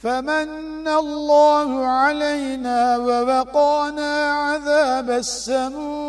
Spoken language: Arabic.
فمن الله علينا ووقانا عذاب السموم.